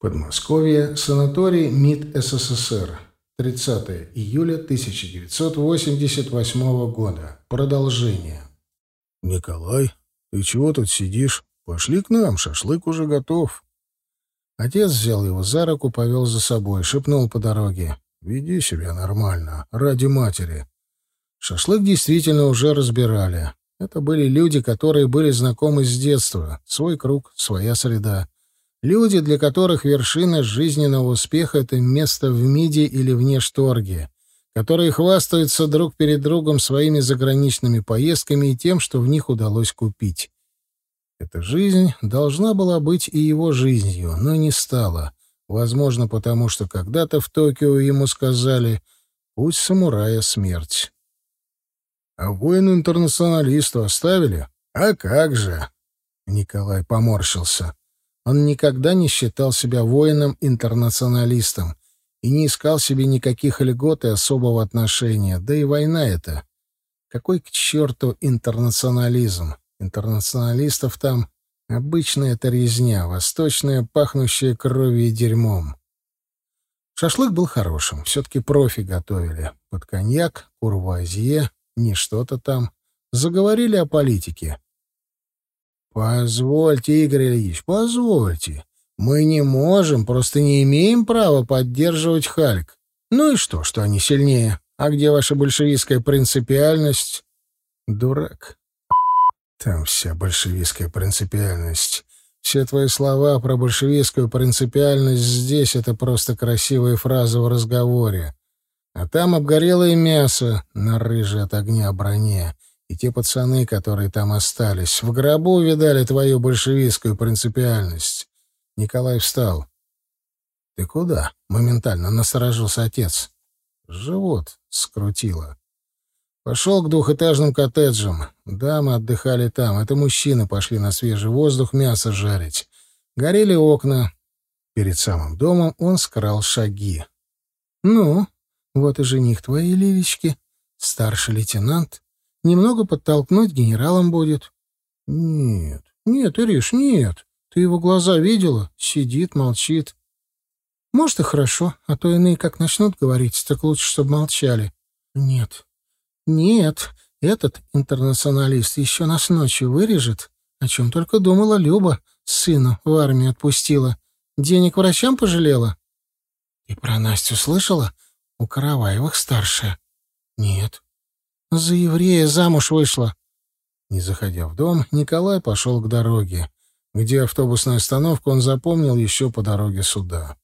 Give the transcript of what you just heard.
Подмосковье, санаторий МИД СССР. 30 июля 1988 года. Продолжение. «Николай, ты чего тут сидишь? Пошли к нам, шашлык уже готов». Отец взял его за руку, повел за собой, шепнул по дороге. «Веди себя нормально, ради матери». Шашлык действительно уже разбирали. Это были люди, которые были знакомы с детства. Свой круг, своя среда. Люди, для которых вершина жизненного успеха — это место в МИДе или вне шторги, которые хвастаются друг перед другом своими заграничными поездками и тем, что в них удалось купить. Эта жизнь должна была быть и его жизнью, но не стала. Возможно, потому что когда-то в Токио ему сказали «Пусть самурая смерть». «А воину-интернационалисту оставили? А как же?» Николай поморщился. Он никогда не считал себя воином-интернационалистом и не искал себе никаких льгот и особого отношения. Да и война это. Какой к черту интернационализм? Интернационалистов там обычная это резня, восточная, пахнущая кровью и дерьмом. Шашлык был хорошим, все-таки профи готовили. Под коньяк, курвуазье, не что-то там. Заговорили о политике. «Позвольте, Игорь Ильич, позвольте. Мы не можем, просто не имеем права поддерживать Хальк. Ну и что, что они сильнее? А где ваша большевистская принципиальность?» «Дурак. Там вся большевистская принципиальность. Все твои слова про большевистскую принципиальность здесь — это просто красивые фразы в разговоре. А там обгорелое мясо на рыжей от огня броне. И те пацаны, которые там остались, в гробу видали твою большевистскую принципиальность. Николай встал. — Ты куда? — моментально насторожился отец. Живот скрутило. Пошел к двухэтажным коттеджам. Дамы отдыхали там. Это мужчины пошли на свежий воздух мясо жарить. Горели окна. Перед самым домом он скрал шаги. — Ну, вот и жених твоей Лилечки, старший лейтенант. Немного подтолкнуть генералом будет. Нет, нет, Ириш, нет. Ты его глаза видела? Сидит, молчит. Может, и хорошо, а то иные как начнут говорить, так лучше, чтобы молчали. Нет, нет, этот интернационалист еще нас ночью вырежет, о чем только думала Люба, сына в армию отпустила. Денег врачам пожалела? И про Настю слышала? У Караваевых старшая. Нет, за еврея замуж вышла. Не заходя в дом, Николай пошел к дороге. Где автобусную остановку он запомнил еще по дороге сюда.